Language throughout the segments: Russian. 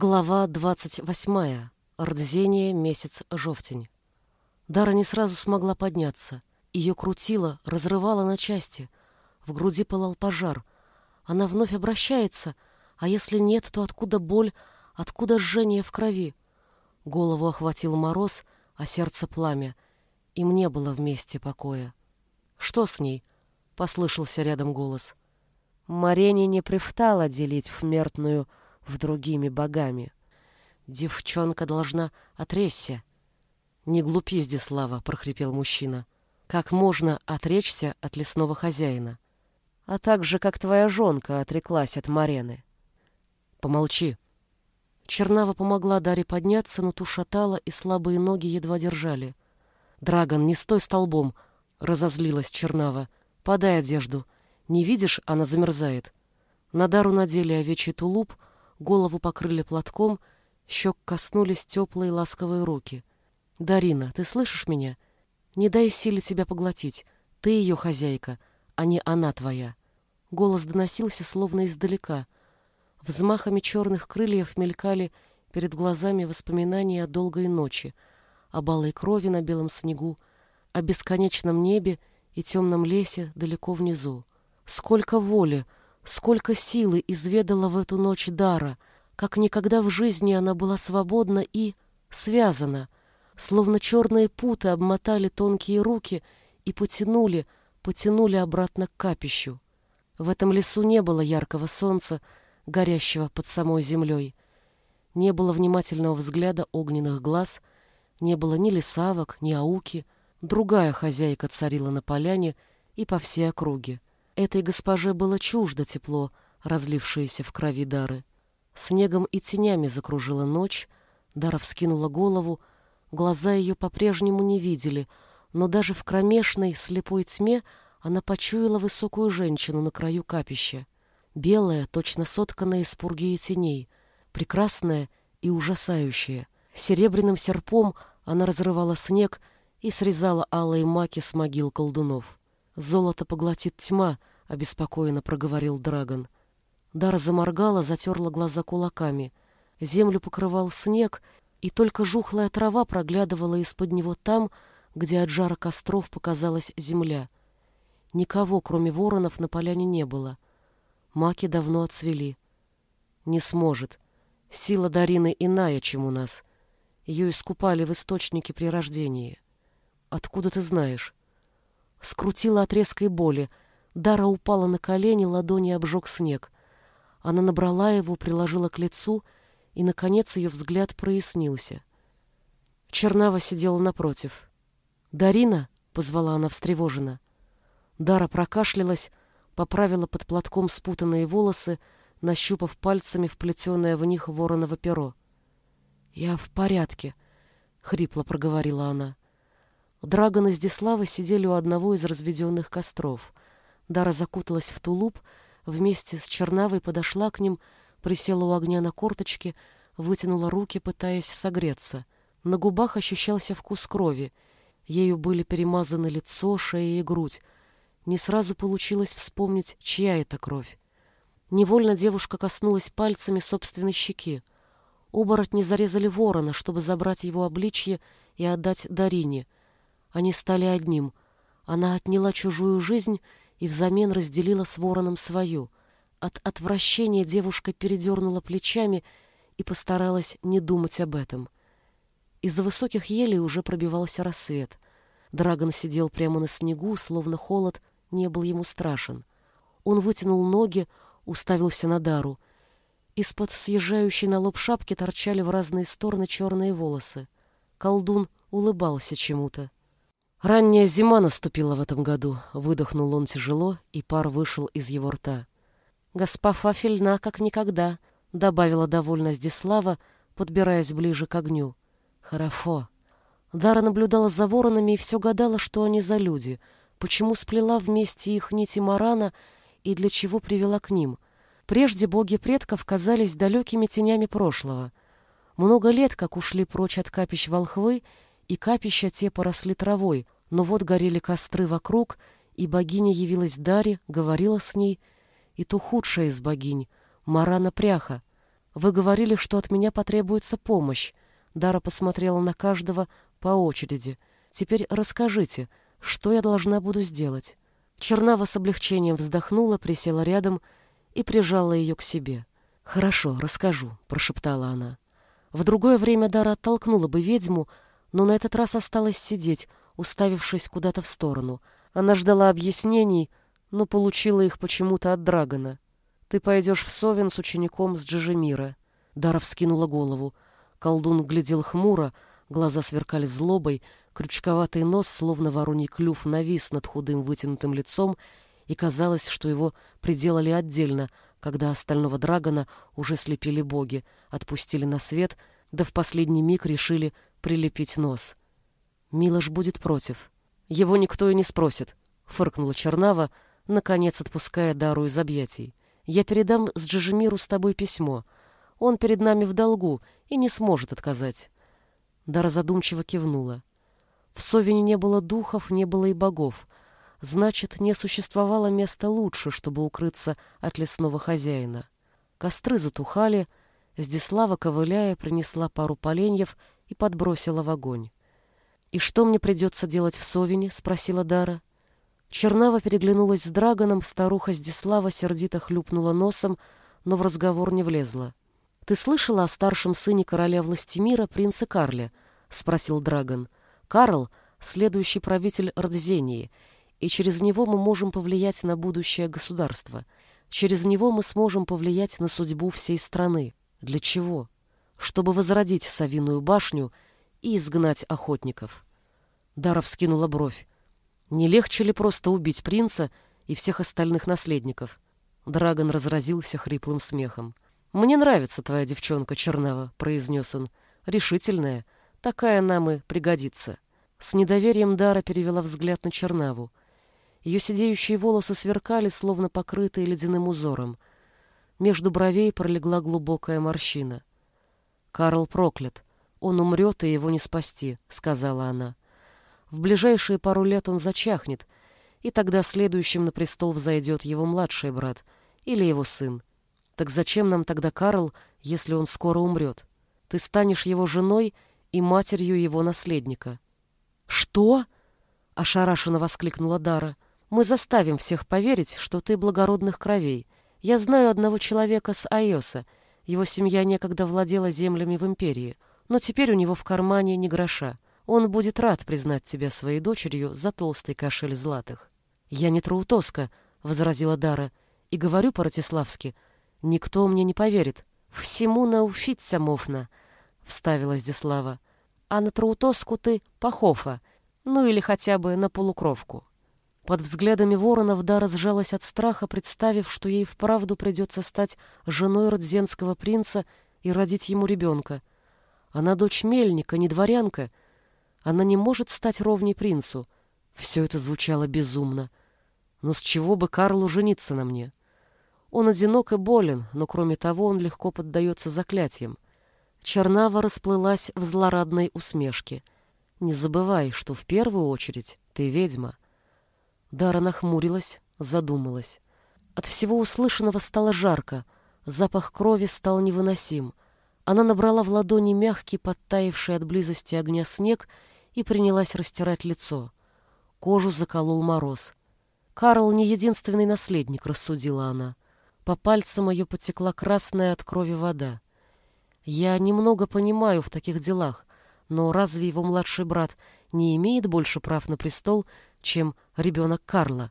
Глава двадцать восьмая. Рдзение, месяц, жовтень. Дара не сразу смогла подняться. Ее крутило, разрывало на части. В груди пылал пожар. Она вновь обращается, а если нет, то откуда боль, откуда жжение в крови? Голову охватил мороз, а сердце пламя. Им не было вместе покоя. «Что с ней?» — послышался рядом голос. Марене не привтала делить вмертную в другими богами. Девчонка должна отречься. Не глупи, Здислава, прохрипел мужчина. Как можно отречься от лесного хозяина? А так же, как твоя жонка отреклась от Марены. Помолчи. Чернава помогла Даре подняться, но ту шатала, и слабые ноги едва держали. «Драгон, не стой столбом!» — разозлилась Чернава. «Подай одежду. Не видишь, она замерзает». На Дару надели овечий тулуп — голову покрыли платком, щек коснулись теплые ласковые руки. «Дарина, ты слышишь меня? Не дай силе тебя поглотить. Ты ее хозяйка, а не она твоя». Голос доносился словно издалека. Взмахами черных крыльев мелькали перед глазами воспоминания о долгой ночи, о балой крови на белом снегу, о бесконечном небе и темном лесе далеко внизу. Сколько воли, Сколько силы изведала в эту ночь Дара, как никогда в жизни она была свободна и связана, словно черные путы обмотали тонкие руки и потянули, потянули обратно к капищу. В этом лесу не было яркого солнца, горящего под самой землей. Не было внимательного взгляда огненных глаз, не было ни лесавок, ни ауки. Другая хозяйка царила на поляне и по всей округе. Этой госпоже было чуждо тепло, разлившееся в крови Дары. Снегом и тенями закружила ночь, Дара вскинула голову, глаза ее по-прежнему не видели, но даже в кромешной, слепой тьме она почуяла высокую женщину на краю капища. Белая, точно сотканная из пурги и теней, прекрасная и ужасающая. Серебряным серпом она разрывала снег и срезала алые маки с могил колдунов. Золото поглотит тьма, обеспокоенно проговорил Драгон. Дара заморгала, затерла глаза кулаками. Землю покрывал снег, и только жухлая трава проглядывала из-под него там, где от жара костров показалась земля. Никого, кроме воронов, на поляне не было. Маки давно отцвели. Не сможет. Сила Дарины иная, чем у нас. Ее искупали в источнике при рождении. Откуда ты знаешь? Скрутила от резкой боли. Дара упала на колени, ладони обжег снег. Она набрала его, приложила к лицу, и, наконец, ее взгляд прояснился. Чернава сидела напротив. «Дарина?» — позвала она встревоженно. Дара прокашлялась, поправила под платком спутанные волосы, нащупав пальцами вплетенное в них вороново перо. «Я в порядке», — хрипло проговорила она. Драгон и Здислава сидели у одного из разведенных костров. Дара закуталась в тулуп, вместе с Чернавой подошла к ним, присела у огня на корточки, вытянула руки, пытаясь согреться. На губах ощущался вкус крови. Ею были перемазаны лицо, шея и грудь. Не сразу получилось вспомнить, чья это кровь. Невольно девушка коснулась пальцами собственной щеки. Оборотни зарезали ворона, чтобы забрать его обличье и отдать Дарине — они стали одним. Она отняла чужую жизнь и взамен разделила с вороном свою. От отвращения девушка передернула плечами и постаралась не думать об этом. Из-за высоких елей уже пробивался рассвет. Драгон сидел прямо на снегу, словно холод не был ему страшен. Он вытянул ноги, уставился на Дару. Из-под съезжающей на лоб шапки торчали в разные стороны черные волосы. Колдун улыбался чему-то. Ранняя зима наступила в этом году, выдохнул он тяжело, и пар вышел из его рта. Госпа Фафельна как никогда, добавила довольно Здислава, подбираясь ближе к огню. Хорошо. Дара наблюдала за воронами и все гадала, что они за люди, почему сплела вместе их нити Марана и для чего привела к ним. Прежде боги предков казались далекими тенями прошлого. Много лет, как ушли прочь от капищ волхвы, и капища те поросли травой, но вот горели костры вокруг, и богиня явилась Даре, говорила с ней, и то худшая из богинь, Марана Пряха. Вы говорили, что от меня потребуется помощь. Дара посмотрела на каждого по очереди. Теперь расскажите, что я должна буду сделать? Чернава с облегчением вздохнула, присела рядом и прижала ее к себе. «Хорошо, расскажу», — прошептала она. В другое время Дара оттолкнула бы ведьму, но на этот раз осталась сидеть, уставившись куда-то в сторону. Она ждала объяснений, но получила их почему-то от Драгона. Ты пойдешь в Совин с учеником с Джижемира. Дара вскинула голову. Колдун глядел хмуро, глаза сверкали злобой, крючковатый нос, словно вороний клюв, навис над худым вытянутым лицом, и казалось, что его приделали отдельно, когда остального драгона уже слепили боги, отпустили на свет, да в последний миг решили прилепить нос. Милош будет против. Его никто и не спросит, — фыркнула Чернава, наконец отпуская Дару из объятий. Я передам с Джижемиру с тобой письмо. Он перед нами в долгу и не сможет отказать. Дара задумчиво кивнула. В Совине не было духов, не было и богов. Значит, не существовало места лучше, чтобы укрыться от лесного хозяина. Костры затухали, Здислава, ковыляя, принесла пару поленьев и подбросила в огонь. «И что мне придется делать в Совине?» — спросила Дара. Чернава переглянулась с Драгоном, старуха Здислава сердито хлюпнула носом, но в разговор не влезла. «Ты слышала о старшем сыне короля Властимира, принце Карле?» — спросил Драгон. «Карл — следующий правитель Родзении, и через него мы можем повлиять на будущее государства. Через него мы сможем повлиять на судьбу всей страны. Для чего? Чтобы возродить Савиную башню и изгнать охотников». Дара вскинула бровь. Не легче ли просто убить принца и всех остальных наследников? Драгон разразился хриплым смехом. «Мне нравится твоя девчонка, Чернава», — произнес он. «Решительная. Такая нам и пригодится». С недоверием Дара перевела взгляд на Чернаву. Ее сидеющие волосы сверкали, словно покрытые ледяным узором. Между бровей пролегла глубокая морщина. «Карл проклят. Он умрет, и его не спасти», — сказала она. В ближайшие пару лет он зачахнет, и тогда следующим на престол взойдет его младший брат или его сын. Так зачем нам тогда Карл, если он скоро умрет? Ты станешь его женой и матерью его наследника. Что? ошарашенно воскликнула Дара. Мы заставим всех поверить, что ты благородных кровей. Я знаю одного человека с Айоса. Его семья некогда владела землями в империи, но теперь у него в кармане ни гроша. Он будет рад признать тебя своей дочерью за толстый кошель златых. Я не Траутоска, — возразила Дара, — и говорю по-ратиславски. Никто мне не поверит. Всему науфиться мофна, — вставила Здислава. А на Траутоску ты похофа, ну или хотя бы на полукровку. Под взглядами воронов Дара сжалась от страха, представив, что ей вправду придется стать женой родзенского принца и родить ему ребенка. Она дочь мельника, не дворянка — она не может стать ровней принцу. Все это звучало безумно. Но с чего бы Карлу жениться на мне? Он одинок и болен, но кроме того он легко поддается заклятиям. Чернава расплылась в злорадной усмешке. «Не забывай, что в первую очередь ты ведьма». Дара нахмурилась, задумалась. От всего услышанного стало жарко, запах крови стал невыносим. Она набрала в ладони мягкий, подтаивший от близости огня снег и принялась растирать лицо. Кожу заколол мороз. Карл не единственный наследник, рассудила она. По пальцам ее потекла красная от крови вода. Я немного понимаю в таких делах, но разве его младший брат не имеет больше прав на престол, чем ребенок Карла?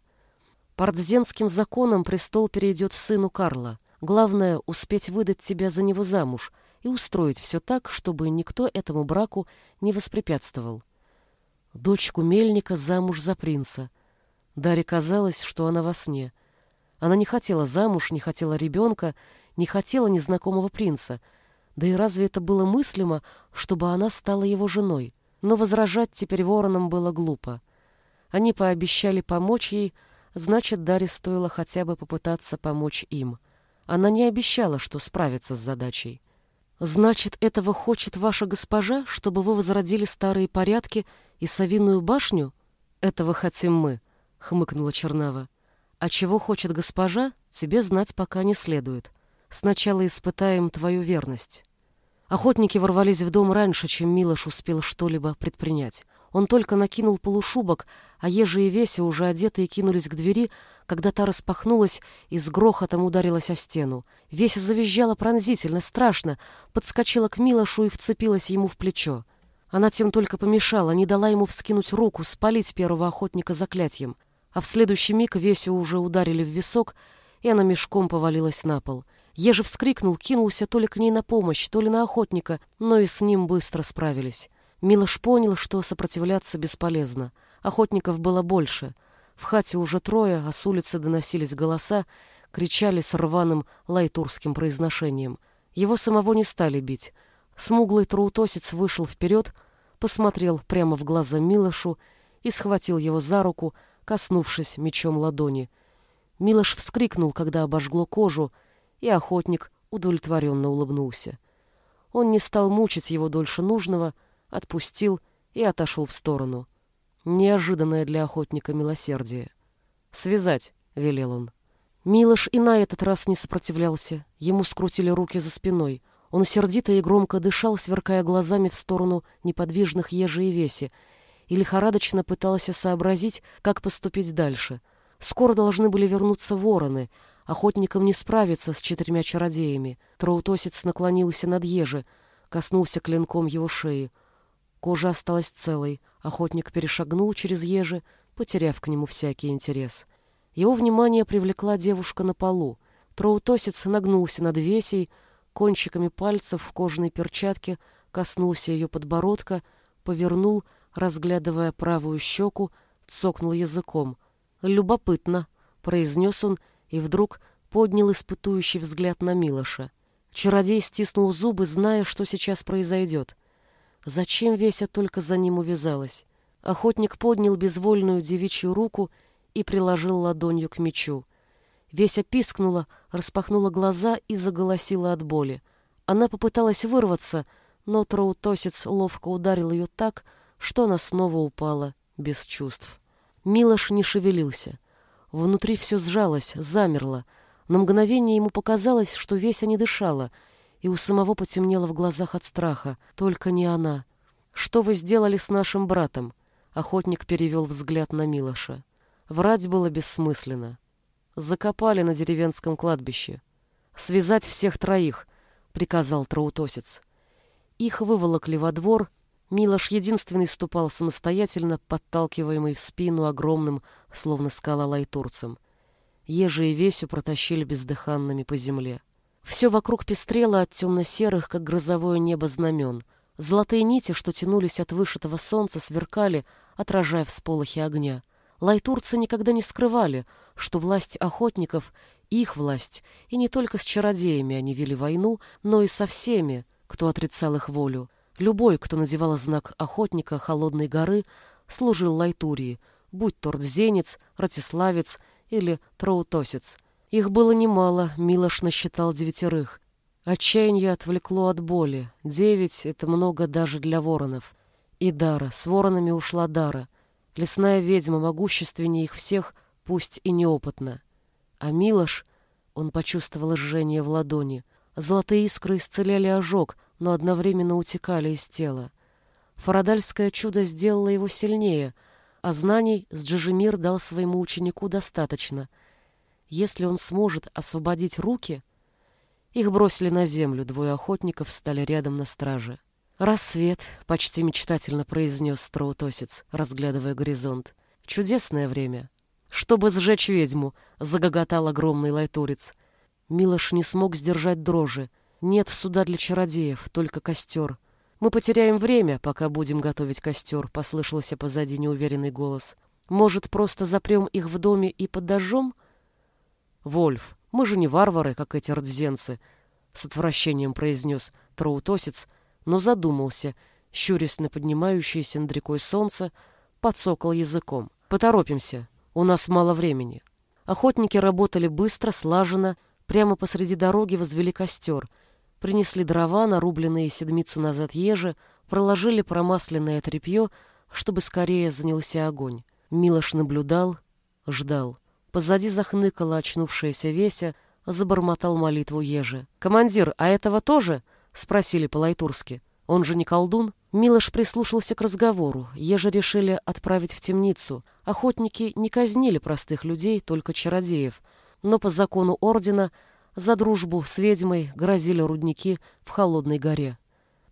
По законам престол перейдет сыну Карла. Главное — успеть выдать тебя за него замуж и устроить все так, чтобы никто этому браку не воспрепятствовал дочку мельника замуж за принца. Даре казалось, что она во сне. Она не хотела замуж, не хотела ребенка, не хотела незнакомого принца. Да и разве это было мыслимо, чтобы она стала его женой? Но возражать теперь воронам было глупо. Они пообещали помочь ей, значит, Даре стоило хотя бы попытаться помочь им. Она не обещала, что справится с задачей. «Значит, этого хочет ваша госпожа, чтобы вы возродили старые порядки и Савиную башню? Этого хотим мы», — хмыкнула Чернава. «А чего хочет госпожа, тебе знать пока не следует. Сначала испытаем твою верность. Охотники ворвались в дом раньше, чем Милош успел что-либо предпринять. Он только накинул полушубок, а Ежи и Веся, уже одетые, кинулись к двери, когда та распахнулась и с грохотом ударилась о стену. Веся завизжала пронзительно, страшно, подскочила к Милошу и вцепилась ему в плечо. Она тем только помешала, не дала ему вскинуть руку, спалить первого охотника заклятием. А в следующий миг Весю уже ударили в висок, и она мешком повалилась на пол — Ежи вскрикнул, кинулся то ли к ней на помощь, то ли на охотника, но и с ним быстро справились. Милош понял, что сопротивляться бесполезно. Охотников было больше. В хате уже трое, а с улицы доносились голоса, кричали с рваным лайтурским произношением. Его самого не стали бить. Смуглый троутосец вышел вперед, посмотрел прямо в глаза Милошу и схватил его за руку, коснувшись мечом ладони. Милош вскрикнул, когда обожгло кожу, и охотник удовлетворенно улыбнулся. Он не стал мучить его дольше нужного, отпустил и отошел в сторону. Неожиданное для охотника милосердие. «Связать», — велел он. Милош и на этот раз не сопротивлялся. Ему скрутили руки за спиной. Он сердито и громко дышал, сверкая глазами в сторону неподвижных ежи и веси, и лихорадочно пытался сообразить, как поступить дальше. Скоро должны были вернуться вороны, Охотникам не справиться с четырьмя чародеями. Троутосец наклонился над еже, коснулся клинком его шеи. Кожа осталась целой. Охотник перешагнул через ежи, потеряв к нему всякий интерес. Его внимание привлекла девушка на полу. Троутосец нагнулся над весей, кончиками пальцев в кожаной перчатке коснулся ее подбородка, повернул, разглядывая правую щеку, цокнул языком. «Любопытно», — произнес он, — и вдруг поднял испытующий взгляд на Милоша. Чародей стиснул зубы, зная, что сейчас произойдет. Зачем Веся только за ним увязалась? Охотник поднял безвольную девичью руку и приложил ладонью к мечу. Веся пискнула, распахнула глаза и заголосила от боли. Она попыталась вырваться, но троутосец ловко ударил ее так, что она снова упала без чувств. Милош не шевелился. Внутри все сжалось, замерло. На мгновение ему показалось, что Веся не дышала, и у самого потемнело в глазах от страха. Только не она. «Что вы сделали с нашим братом?» Охотник перевел взгляд на Милоша. Врать было бессмысленно. Закопали на деревенском кладбище. «Связать всех троих», — приказал троутосец. Их выволокли во двор, Милош единственный ступал самостоятельно, подталкиваемый в спину огромным, словно скала лайтурцем. Ежи и Весю протащили бездыханными по земле. Все вокруг пестрело от темно-серых, как грозовое небо, знамен. Золотые нити, что тянулись от вышитого солнца, сверкали, отражая всполохи огня. Лайтурцы никогда не скрывали, что власть охотников — их власть, и не только с чародеями они вели войну, но и со всеми, кто отрицал их волю. Любой, кто надевал знак охотника Холодной горы, служил Лайтурии, будь то рдзенец, ратиславец или троутосец. Их было немало, Милош насчитал девятерых. Отчаяние отвлекло от боли. Девять — это много даже для воронов. И Дара, с воронами ушла Дара. Лесная ведьма могущественнее их всех, пусть и неопытна. А Милош, он почувствовал жжение в ладони. Золотые искры исцеляли ожог — но одновременно утекали из тела. Фарадальское чудо сделало его сильнее, а знаний с Джижемир дал своему ученику достаточно. Если он сможет освободить руки... Их бросили на землю, двое охотников стали рядом на страже. «Рассвет», — почти мечтательно произнес Строутосец, разглядывая горизонт. «Чудесное время». «Чтобы сжечь ведьму», — загоготал огромный лайтурец. Милош не смог сдержать дрожи. Нет суда для чародеев, только костер. Мы потеряем время, пока будем готовить костер, послышался позади неуверенный голос. Может, просто запрем их в доме и подожжем? Вольф, мы же не варвары, как эти рдзенцы, с отвращением произнес троутосец, но задумался, щурясь на поднимающееся над рекой солнце, подсокал языком. Поторопимся, у нас мало времени. Охотники работали быстро, слаженно, прямо посреди дороги возвели костер — Принесли дрова, нарубленные седмицу назад ежи, проложили промасленное тряпье, чтобы скорее занялся огонь. Милош наблюдал, ждал. Позади захныкала очнувшаяся Веся, забормотал молитву Ежи. «Командир, а этого тоже?» — спросили по-лайтурски. «Он же не колдун?» Милош прислушался к разговору. Ежи решили отправить в темницу. Охотники не казнили простых людей, только чародеев. Но по закону ордена за дружбу с ведьмой грозили рудники в Холодной горе.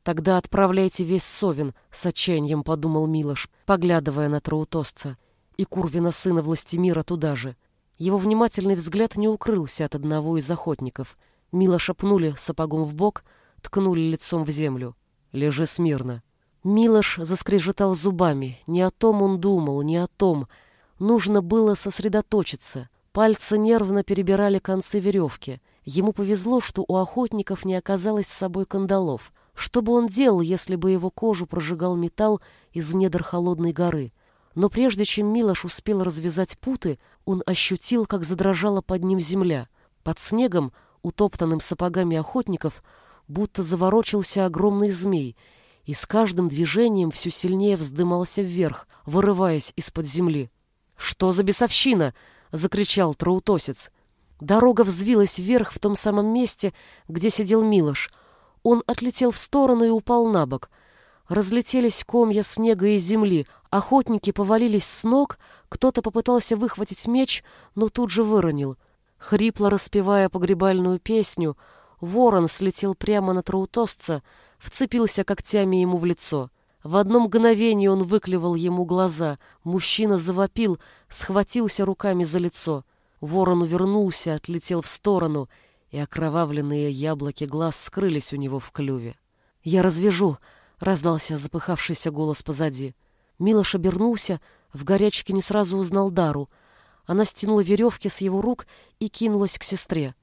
«Тогда отправляйте весь Совин», — с отчаянием подумал Милош, поглядывая на Троутосца. И Курвина сына Властимира туда же. Его внимательный взгляд не укрылся от одного из охотников. Мила шепнули сапогом в бок, ткнули лицом в землю. «Лежи смирно». Милош заскрежетал зубами. Не о том он думал, не о том. Нужно было сосредоточиться. Пальцы нервно перебирали концы веревки. Ему повезло, что у охотников не оказалось с собой кандалов. Что бы он делал, если бы его кожу прожигал металл из недр холодной горы? Но прежде чем Милош успел развязать путы, он ощутил, как задрожала под ним земля. Под снегом, утоптанным сапогами охотников, будто заворочился огромный змей, и с каждым движением все сильнее вздымался вверх, вырываясь из-под земли. «Что за бесовщина?» — закричал троутосец. Дорога взвилась вверх в том самом месте, где сидел Милош. Он отлетел в сторону и упал на бок. Разлетелись комья снега и земли, Охотники повалились с ног, кто-то попытался выхватить меч, но тут же выронил. Хрипло распевая погребальную песню, ворон слетел прямо на троутосца, вцепился когтями ему в лицо. В одно мгновение он выклевал ему глаза. Мужчина завопил, схватился руками за лицо. Ворон увернулся, отлетел в сторону, и окровавленные яблоки глаз скрылись у него в клюве. «Я развяжу!» — раздался запыхавшийся голос позади. Милош обернулся, в горячке не сразу узнал Дару. Она стянула веревки с его рук и кинулась к сестре.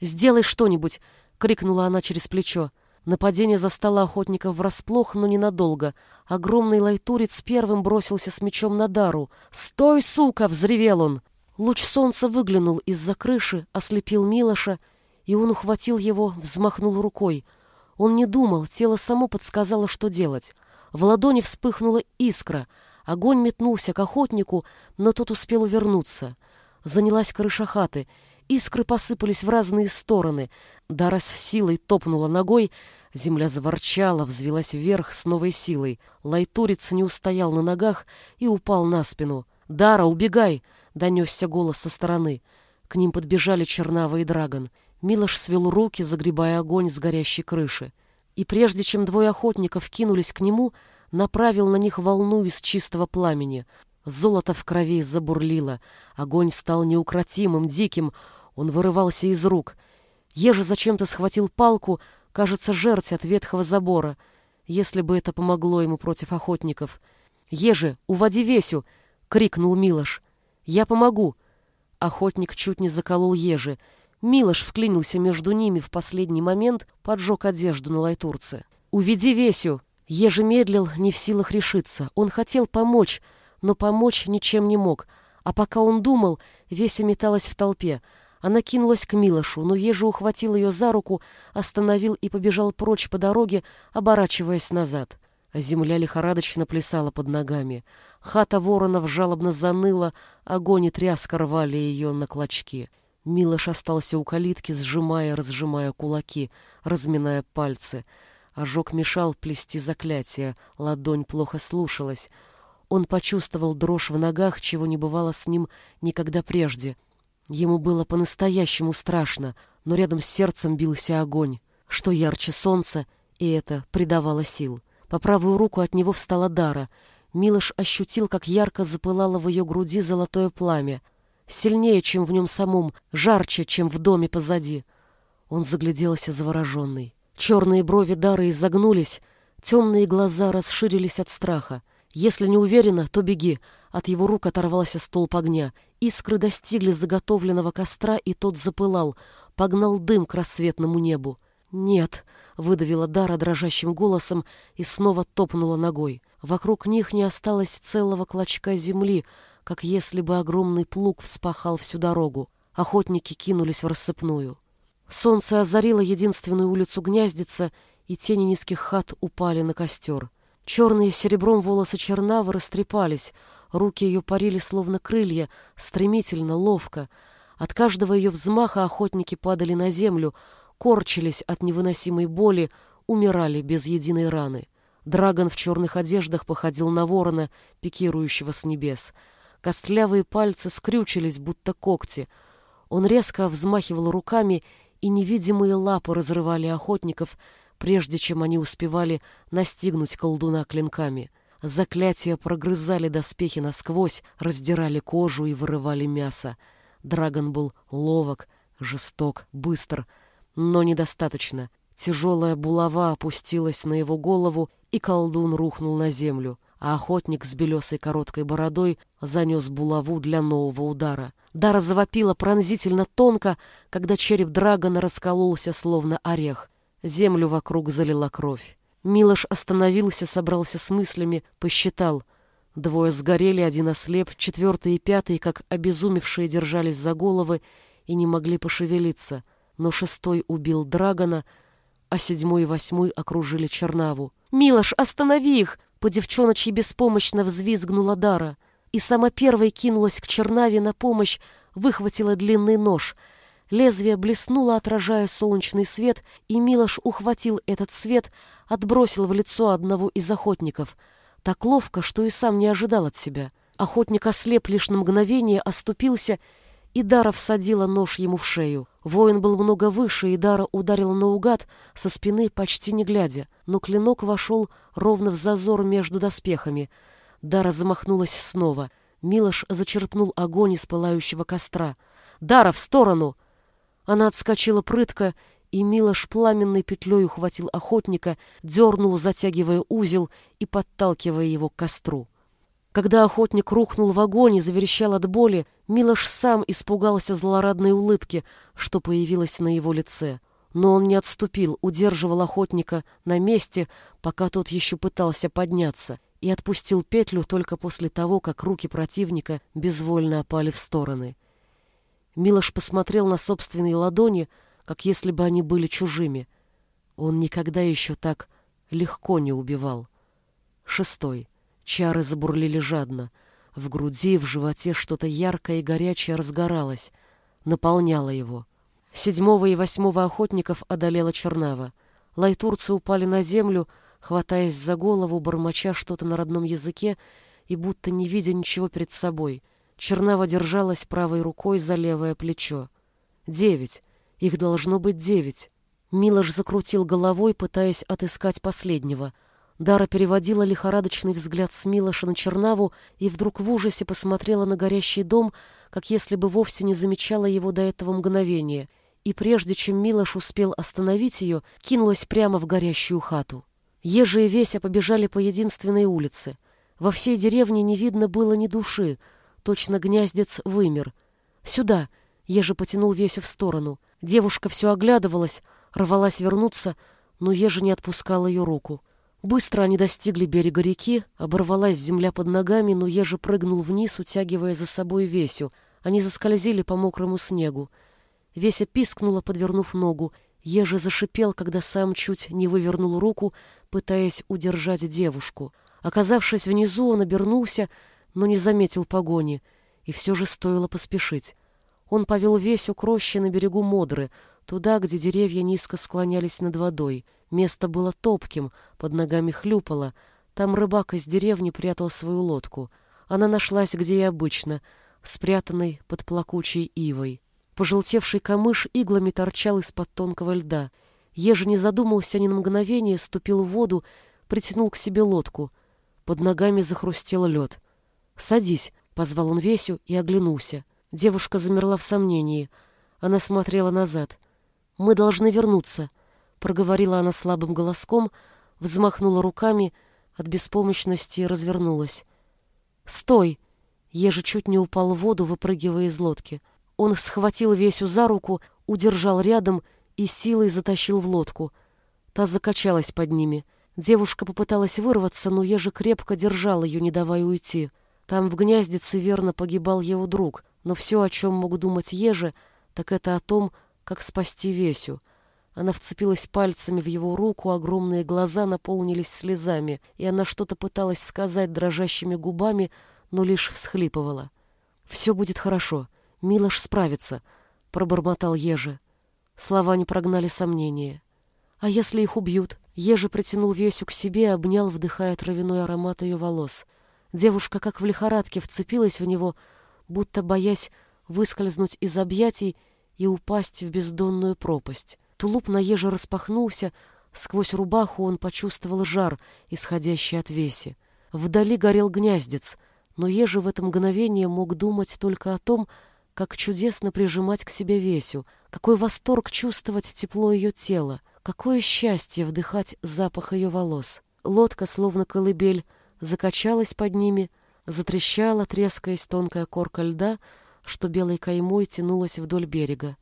«Сделай что-нибудь!» — крикнула она через плечо. Нападение застало охотников врасплох, но ненадолго. Огромный лайтурец первым бросился с мечом на Дару. «Стой, сука!» — взревел он. Луч солнца выглянул из-за крыши, ослепил Милоша, и он ухватил его, взмахнул рукой. Он не думал, тело само подсказало, что делать. В ладони вспыхнула искра. Огонь метнулся к охотнику, но тот успел увернуться. Занялась крыша хаты. Искры посыпались в разные стороны. Дара с силой топнула ногой. Земля заворчала, взвелась вверх с новой силой. Лайтурец не устоял на ногах и упал на спину. «Дара, убегай!» — донесся голос со стороны. К ним подбежали Чернава и Драгон. Милош свел руки, загребая огонь с горящей крыши и прежде чем двое охотников кинулись к нему, направил на них волну из чистого пламени. Золото в крови забурлило, огонь стал неукротимым, диким, он вырывался из рук. Ежа зачем-то схватил палку, кажется, жерть от ветхого забора, если бы это помогло ему против охотников. «Ежи, уводи Весю!» — крикнул Милош. «Я помогу!» Охотник чуть не заколол Ежи — Милош вклинился между ними в последний момент, поджег одежду на лайтурце. «Уведи Весю!» Еже медлил, не в силах решиться. Он хотел помочь, но помочь ничем не мог. А пока он думал, Веся металась в толпе. Она кинулась к Милошу, но Ежи ухватил ее за руку, остановил и побежал прочь по дороге, оборачиваясь назад. Земля лихорадочно плясала под ногами. Хата воронов жалобно заныла, огонь и тряска рвали ее на клочки. Милош остался у калитки, сжимая и разжимая кулаки, разминая пальцы. Ожог мешал плести заклятие, ладонь плохо слушалась. Он почувствовал дрожь в ногах, чего не бывало с ним никогда прежде. Ему было по-настоящему страшно, но рядом с сердцем бился огонь, что ярче солнца, и это придавало сил. По правую руку от него встала Дара. Милош ощутил, как ярко запылало в ее груди золотое пламя — сильнее, чем в нем самом, жарче, чем в доме позади. Он загляделся завороженный. Черные брови Дары изогнулись, темные глаза расширились от страха. Если не уверена, то беги. От его рук оторвался столб огня. Искры достигли заготовленного костра, и тот запылал, погнал дым к рассветному небу. «Нет», — выдавила Дара дрожащим голосом и снова топнула ногой. Вокруг них не осталось целого клочка земли, как если бы огромный плуг вспахал всю дорогу. Охотники кинулись в рассыпную. Солнце озарило единственную улицу гнездица, и тени низких хат упали на костер. Черные серебром волосы Чернавы растрепались, руки ее парили словно крылья, стремительно, ловко. От каждого ее взмаха охотники падали на землю, корчились от невыносимой боли, умирали без единой раны. Драгон в черных одеждах походил на ворона, пикирующего с небес. Костлявые пальцы скрючились, будто когти. Он резко взмахивал руками, и невидимые лапы разрывали охотников, прежде чем они успевали настигнуть колдуна клинками. Заклятия прогрызали доспехи насквозь, раздирали кожу и вырывали мясо. Драгон был ловок, жесток, быстр, но недостаточно. Тяжелая булава опустилась на его голову, и колдун рухнул на землю, а охотник с белесой короткой бородой занес булаву для нового удара. Дара завопила пронзительно тонко, когда череп драгона раскололся, словно орех. Землю вокруг залила кровь. Милош остановился, собрался с мыслями, посчитал. Двое сгорели, один ослеп, четвертый и пятый, как обезумевшие, держались за головы и не могли пошевелиться. Но шестой убил драгона, а седьмой и восьмой окружили Чернаву. «Милош, останови их!» По девчоночьи беспомощно взвизгнула Дара. И сама первой кинулась к Чернаве на помощь, выхватила длинный нож. Лезвие блеснуло, отражая солнечный свет, и Милош ухватил этот свет, отбросил в лицо одного из охотников. Так ловко, что и сам не ожидал от себя. Охотник ослеп лишь на мгновение, оступился и Дара всадила нож ему в шею. Воин был много выше, и Дара ударила наугад со спины, почти не глядя, но клинок вошел ровно в зазор между доспехами. Дара замахнулась снова. Милош зачерпнул огонь из пылающего костра. «Дара, в сторону!» Она отскочила прытко, и Милош пламенной петлей ухватил охотника, дернул, затягивая узел и подталкивая его к костру. Когда охотник рухнул в огонь и заверещал от боли, Милош сам испугался злорадной улыбки, что появилась на его лице. Но он не отступил, удерживал охотника на месте, пока тот еще пытался подняться, и отпустил петлю только после того, как руки противника безвольно опали в стороны. Милош посмотрел на собственные ладони, как если бы они были чужими. Он никогда еще так легко не убивал. Шестой. Чары забурлили жадно. В груди и в животе что-то яркое и горячее разгоралось, наполняло его. Седьмого и восьмого охотников одолела Чернава. Лайтурцы упали на землю, хватаясь за голову, бормоча что-то на родном языке и будто не видя ничего перед собой. Чернава держалась правой рукой за левое плечо. Девять. Их должно быть девять. Милош закрутил головой, пытаясь отыскать последнего — Дара переводила лихорадочный взгляд с Милоша на Чернаву и вдруг в ужасе посмотрела на горящий дом, как если бы вовсе не замечала его до этого мгновения, и прежде чем Милош успел остановить ее, кинулась прямо в горящую хату. Ежи и Веся побежали по единственной улице. Во всей деревне не видно было ни души, точно гнездец вымер. «Сюда!» — Ежи потянул Весю в сторону. Девушка все оглядывалась, рвалась вернуться, но Ежи не отпускал ее руку. Быстро они достигли берега реки, оборвалась земля под ногами, но Ежи прыгнул вниз, утягивая за собой Весю. Они заскользили по мокрому снегу. Веся пискнула, подвернув ногу. Ежи зашипел, когда сам чуть не вывернул руку, пытаясь удержать девушку. Оказавшись внизу, он обернулся, но не заметил погони, и все же стоило поспешить. Он повел Весю к роще на берегу Модры, туда, где деревья низко склонялись над водой — Место было топким, под ногами хлюпало. Там рыбак из деревни прятал свою лодку. Она нашлась, где и обычно, спрятанной под плакучей ивой. Пожелтевший камыш иглами торчал из-под тонкого льда. Ежи не задумался ни на мгновение, ступил в воду, притянул к себе лодку. Под ногами захрустел лед. «Садись», — позвал он Весю и оглянулся. Девушка замерла в сомнении. Она смотрела назад. «Мы должны вернуться», проговорила она слабым голоском, взмахнула руками, от беспомощности развернулась. «Стой!» Ежи чуть не упал в воду, выпрыгивая из лодки. Он схватил Весю за руку, удержал рядом и силой затащил в лодку. Та закачалась под ними. Девушка попыталась вырваться, но Ежи крепко держал ее, не давая уйти. Там в гнездице верно погибал его друг, но все, о чем мог думать Ежи, так это о том, как спасти Весю — она вцепилась пальцами в его руку, огромные глаза наполнились слезами, и она что-то пыталась сказать дрожащими губами, но лишь всхлипывала. «Все будет хорошо», — Милош справится, пробормотал Ежи. Слова не прогнали сомнения. А если их убьют? Ежи притянул Весю к себе и обнял, вдыхая травяной аромат ее волос. Девушка, как в лихорадке, вцепилась в него, будто боясь выскользнуть из объятий и упасть в бездонную пропасть. Тулуп на еже распахнулся, сквозь рубаху он почувствовал жар, исходящий от Веси. Вдали горел гнездец, но еже в это мгновение мог думать только о том, как чудесно прижимать к себе Весю, какой восторг чувствовать тепло ее тела, какое счастье вдыхать запах ее волос. Лодка, словно колыбель, закачалась под ними, затрещала, трескаясь тонкая корка льда, что белой каймой тянулась вдоль берега.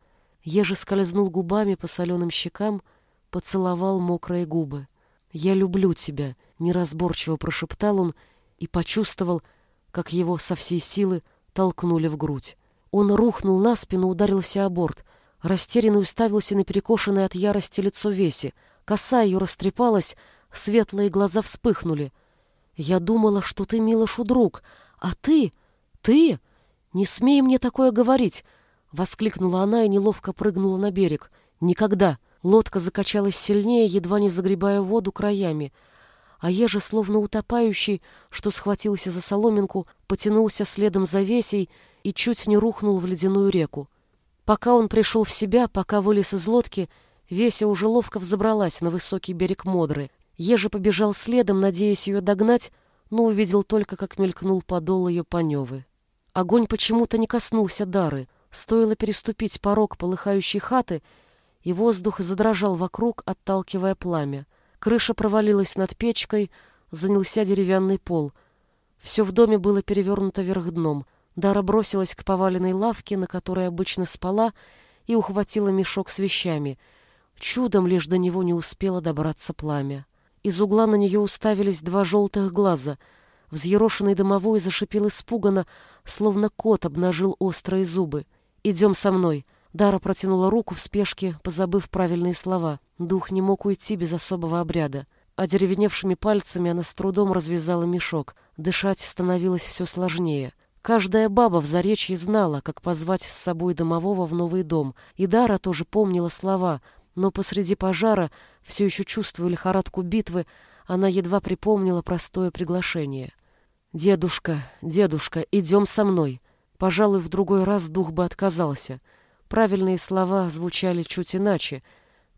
Еже скользнул губами по соленым щекам, поцеловал мокрые губы. «Я люблю тебя», — неразборчиво прошептал он и почувствовал, как его со всей силы толкнули в грудь. Он рухнул на спину, ударился о борт, растерянно уставился на перекошенное от ярости лицо Веси. Коса ее растрепалась, светлые глаза вспыхнули — я думала, что ты Милошу друг, а ты... ты... Не смей мне такое говорить!» Воскликнула она и неловко прыгнула на берег. «Никогда!» Лодка закачалась сильнее, едва не загребая воду краями. А еже, словно утопающий, что схватился за соломинку, потянулся следом за Весей и чуть не рухнул в ледяную реку. Пока он пришел в себя, пока вылез из лодки, Веся уже ловко взобралась на высокий берег Модры. Ежи побежал следом, надеясь ее догнать, но увидел только, как мелькнул подол ее паневы. Огонь почему-то не коснулся Дары. Стоило переступить порог полыхающей хаты, и воздух задрожал вокруг, отталкивая пламя. Крыша провалилась над печкой, занялся деревянный пол. Все в доме было перевернуто вверх дном. Дара бросилась к поваленной лавке, на которой обычно спала, и ухватила мешок с вещами. Чудом лишь до него не успело добраться пламя. Из угла на нее уставились два желтых глаза. Взъерошенный домовой зашипел испуганно, словно кот обнажил острые зубы. «Идем со мной». Дара протянула руку в спешке, позабыв правильные слова. Дух не мог уйти без особого обряда. Одеревеневшими пальцами она с трудом развязала мешок. Дышать становилось все сложнее. Каждая баба в Заречье знала, как позвать с собой домового в новый дом. И Дара тоже помнила слова, но посреди пожара, все еще чувствуя лихорадку битвы, она едва припомнила простое приглашение. «Дедушка, дедушка, идем со мной!» Пожалуй, в другой раз дух бы отказался. Правильные слова звучали чуть иначе,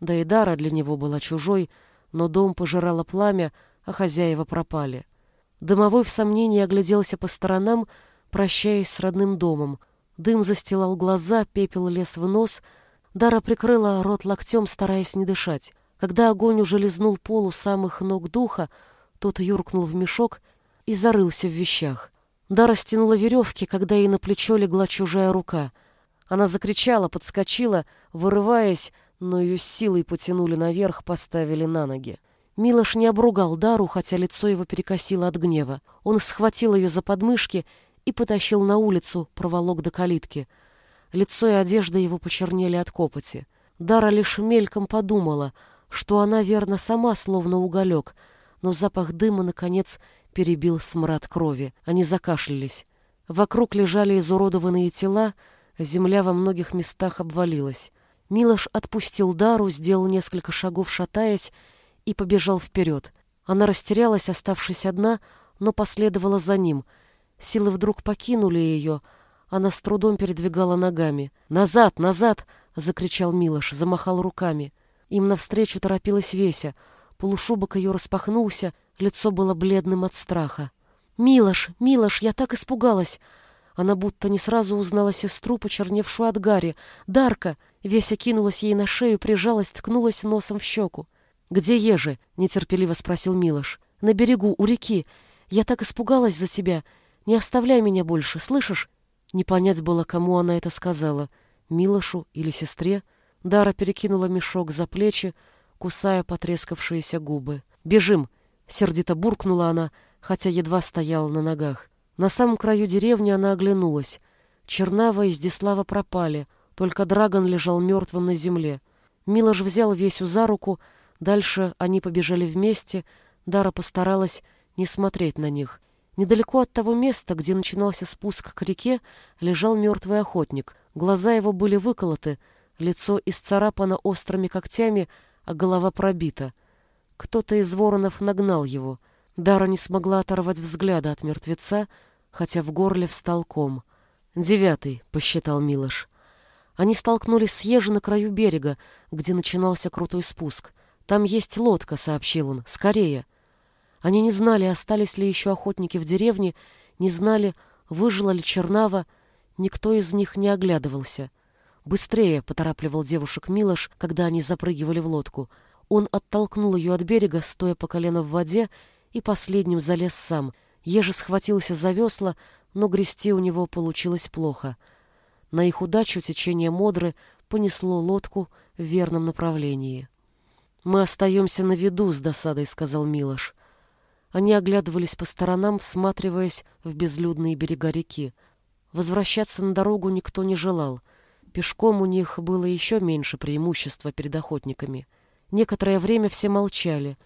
да и Дара для него была чужой, но дом пожирало пламя, а хозяева пропали. Домовой в сомнении огляделся по сторонам, прощаясь с родным домом. Дым застилал глаза, пепел лез в нос — Дара прикрыла рот локтем, стараясь не дышать. Когда огонь уже лизнул полу самых ног духа, тот юркнул в мешок и зарылся в вещах. Дара стянула веревки, когда ей на плечо легла чужая рука. Она закричала, подскочила, вырываясь, но ее силой потянули наверх, поставили на ноги. Милош не обругал Дару, хотя лицо его перекосило от гнева. Он схватил ее за подмышки и потащил на улицу, проволок до калитки — Лицо и одежда его почернели от копоти. Дара лишь мельком подумала, что она, верно, сама словно уголек, но запах дыма, наконец, перебил смрад крови. Они закашлялись. Вокруг лежали изуродованные тела, земля во многих местах обвалилась. Милош отпустил Дару, сделал несколько шагов, шатаясь, и побежал вперед. Она растерялась, оставшись одна, но последовала за ним. Силы вдруг покинули ее — она с трудом передвигала ногами. «Назад! Назад!» — закричал Милош, замахал руками. Им навстречу торопилась Веся. Полушубок ее распахнулся, лицо было бледным от страха. «Милош! Милош! Я так испугалась!» Она будто не сразу узнала сестру, почерневшую от Гарри. «Дарка!» Веся кинулась ей на шею, прижалась, ткнулась носом в щеку. «Где Ежи?» — нетерпеливо спросил Милош. «На берегу, у реки. Я так испугалась за тебя. Не оставляй меня больше, слышишь? Не понять было, кому она это сказала, Милошу или сестре. Дара перекинула мешок за плечи, кусая потрескавшиеся губы. «Бежим!» — сердито буркнула она, хотя едва стояла на ногах. На самом краю деревни она оглянулась. Чернава и Здислава пропали, только Драгон лежал мертвым на земле. Милош взял Весю за руку, дальше они побежали вместе, Дара постаралась не смотреть на них. Недалеко от того места, где начинался спуск к реке, лежал мертвый охотник. Глаза его были выколоты, лицо исцарапано острыми когтями, а голова пробита. Кто-то из воронов нагнал его. Дара не смогла оторвать взгляда от мертвеца, хотя в горле встал ком. «Девятый», — посчитал Милош. Они столкнулись с Ежи на краю берега, где начинался крутой спуск. «Там есть лодка», — сообщил он. «Скорее!» Они не знали, остались ли еще охотники в деревне, не знали, выжила ли Чернава. Никто из них не оглядывался. «Быстрее!» — поторапливал девушек Милош, когда они запрыгивали в лодку. Он оттолкнул ее от берега, стоя по колено в воде, и последним залез сам. Еже схватился за весла, но грести у него получилось плохо. На их удачу течение Модры понесло лодку в верном направлении. «Мы остаемся на виду», — с досадой сказал Милош. Они оглядывались по сторонам, всматриваясь в безлюдные берега реки. Возвращаться на дорогу никто не желал. Пешком у них было еще меньше преимущества перед охотниками. Некоторое время все молчали.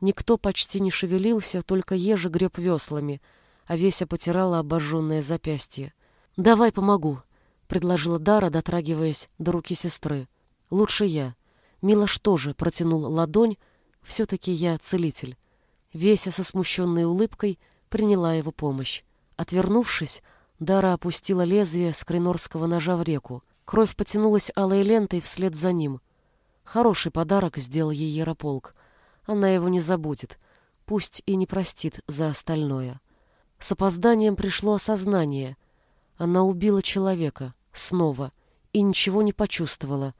Никто почти не шевелился, только ежи греб веслами, а Веся потирала обожженное запястье. «Давай помогу», — предложила Дара, дотрагиваясь до руки сестры. «Лучше я». Милош тоже протянул ладонь, все-таки я целитель. Веся со смущенной улыбкой приняла его помощь. Отвернувшись, Дара опустила лезвие скринорского ножа в реку. Кровь потянулась алой лентой вслед за ним. Хороший подарок сделал ей Ярополк. Она его не забудет, пусть и не простит за остальное. С опозданием пришло осознание. Она убила человека, снова, и ничего не почувствовала.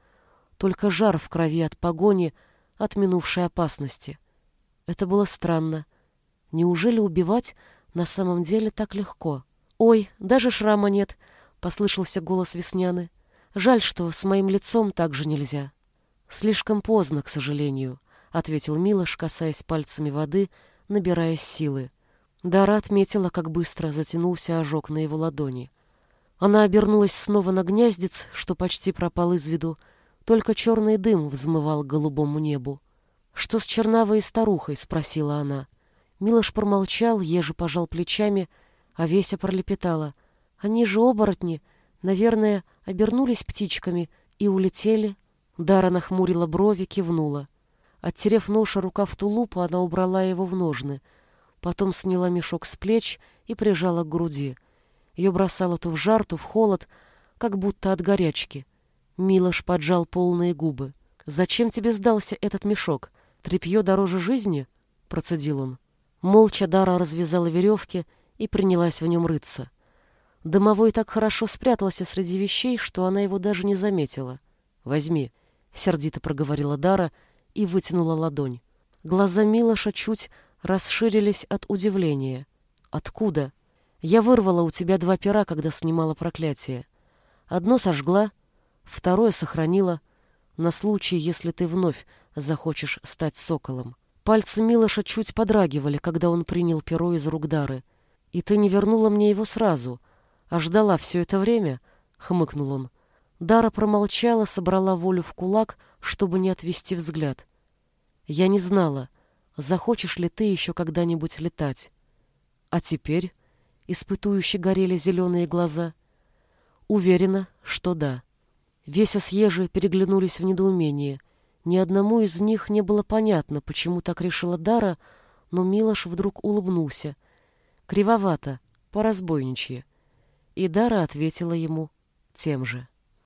Только жар в крови от погони, от минувшей опасности — это было странно. Неужели убивать на самом деле так легко? «Ой, даже шрама нет», — послышался голос Весняны. «Жаль, что с моим лицом так же нельзя». «Слишком поздно, к сожалению», — ответил Милош, касаясь пальцами воды, набирая силы. Дара отметила, как быстро затянулся ожог на его ладони. Она обернулась снова на гнездец, что почти пропал из виду, только черный дым взмывал к голубому небу. «Что с чернавой старухой?» — спросила она. Милош промолчал, еже пожал плечами, а Веся пролепетала. «Они же оборотни, наверное, обернулись птичками и улетели». Дара нахмурила брови, кивнула. Оттерев ноша рукав тулупа, она убрала его в ножны. Потом сняла мешок с плеч и прижала к груди. Ее бросало то в жар, то в холод, как будто от горячки. Милош поджал полные губы. «Зачем тебе сдался этот мешок?» Трепье дороже жизни? Процедил он. Молча Дара развязала веревки и принялась в нем рыться. Домовой так хорошо спрятался среди вещей, что она его даже не заметила. «Возьми», — сердито проговорила Дара и вытянула ладонь. Глаза Милоша чуть расширились от удивления. «Откуда?» «Я вырвала у тебя два пера, когда снимала проклятие. Одно сожгла, второе сохранила, на случай, если ты вновь захочешь стать соколом. Пальцы Милоша чуть подрагивали, когда он принял перо из рук Дары. «И ты не вернула мне его сразу, а ждала все это время?» — хмыкнул он. Дара промолчала, собрала волю в кулак, чтобы не отвести взгляд. «Я не знала, захочешь ли ты еще когда-нибудь летать. А теперь?» — испытующе горели зеленые глаза. «Уверена, что да». Веся с Ежи переглянулись в недоумении — ни одному из них не было понятно, почему так решила Дара, но Милош вдруг улыбнулся. Кривовато, по-разбойничьи. И Дара ответила ему тем же.